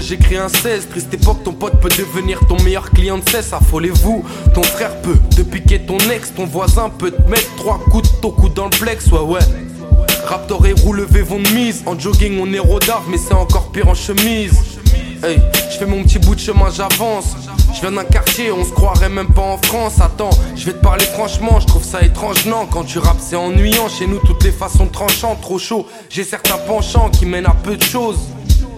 j'écris un 16. Triste époque, ton pote peut devenir ton meilleur client de cesse. Affolez-vous, ton frère peut te piquer ton ex. Ton voisin peut te mettre trois coups de coup dans le flex. Ouais, ouais. Raptor et roux levé vont de mise. En jogging, on est rodard, mais c'est encore pire en chemise. Hey, je fais mon petit bout de chemin, j'avance. Je viens d'un quartier, on se croirait même pas en France. Attends, je vais te parler franchement, je trouve ça étrange, non? Quand tu rappes, c'est ennuyant. Chez nous, toutes les façons tranchantes, trop chaud. J'ai certains penchants qui mènent à peu de choses.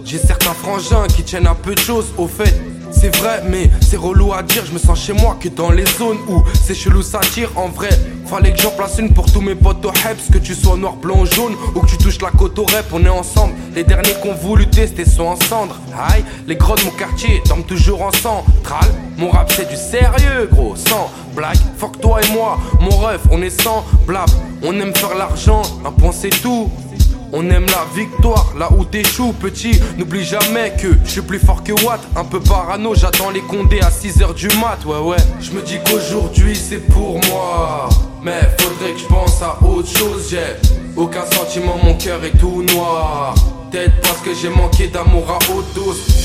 J'ai certains frangins qui tiennent à peu de choses. Au fait, c'est vrai, mais c'est relou à dire. Je me sens chez moi que dans les zones où c'est chelou ça tire. En vrai, fallait que j'en place une pour tous mes potes au Heps. Que tu sois noir, blanc jaune, ou que tu touches la côte au rep, on est ensemble. Les derniers qu'on voulu tester sont en cendres. Aïe, les gros de mon quartier dorment toujours en central. Mon rap c'est du sérieux, gros, sans blague. Fuck toi et moi, mon ref, on est sans blab. On aime faire l'argent, un point c'est tout. On aime la victoire, là où t'échoues, petit. N'oublie jamais que je suis plus fort que Watt. Un peu parano, j'attends les condés à 6h du mat, ouais, ouais. Je me dis qu'aujourd'hui c'est pour moi. Mais faudrait que je pense à autre chose, j'ai aucun sentiment, mon cœur est tout noir. Peut-être parce que j'ai manqué d'amour à haute.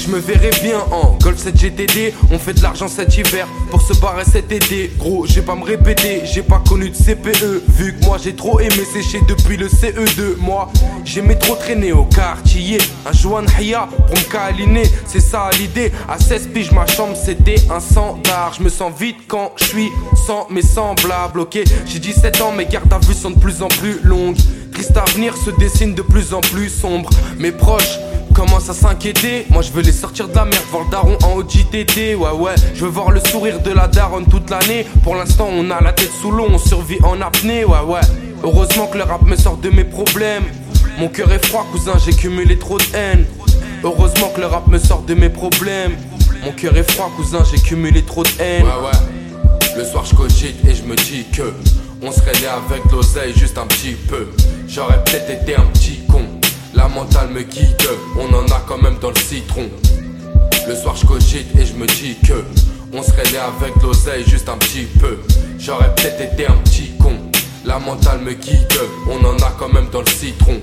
Je me verrais bien en Golf 7 GTD. On fait de l'argent cet hiver pour se barrer cet été. Gros, j'ai pas me répéter, j'ai pas connu de CPE. Vu que moi j'ai trop aimé sécher depuis le CE2. Moi, j'aimais trop traîner au quartier. Un Joan Haya pour me câliner, c'est ça l'idée. À 16 piges, ma chambre c'était un standard. Je me sens vite quand je suis sans mes semblables. Ok, j'ai 17 ans, mes gardes à vue sont de plus en plus longues. Triste avenir se dessine de plus en plus sombre. Mes proches commencent à s'inquiéter. Moi je veux les sortir de la merde, voir le daron en haut. Ouais, ouais, je veux voir le sourire de la daronne toute l'année. Pour l'instant, on a la tête sous l'eau, on survit en apnée. Ouais, ouais, heureusement que le rap me sort de mes problèmes. Mon cœur est froid, cousin, j'ai cumulé trop de haine. Heureusement que le rap me sort de mes problèmes. Mon cœur est froid, cousin, j'ai cumulé trop de haine. Ouais, ouais. Le soir, je cogite et je me dis que on serait né avec l'oseille juste un petit peu. J'aurais peut-être été un petit con. La mentale me guide, on en a quand même dans le citron. Le soir, je cogite et je me dis que on serait né avec l'oseille juste un petit peu. J'aurais peut-être été un petit con. La mentale me guide, on en a quand même dans le citron.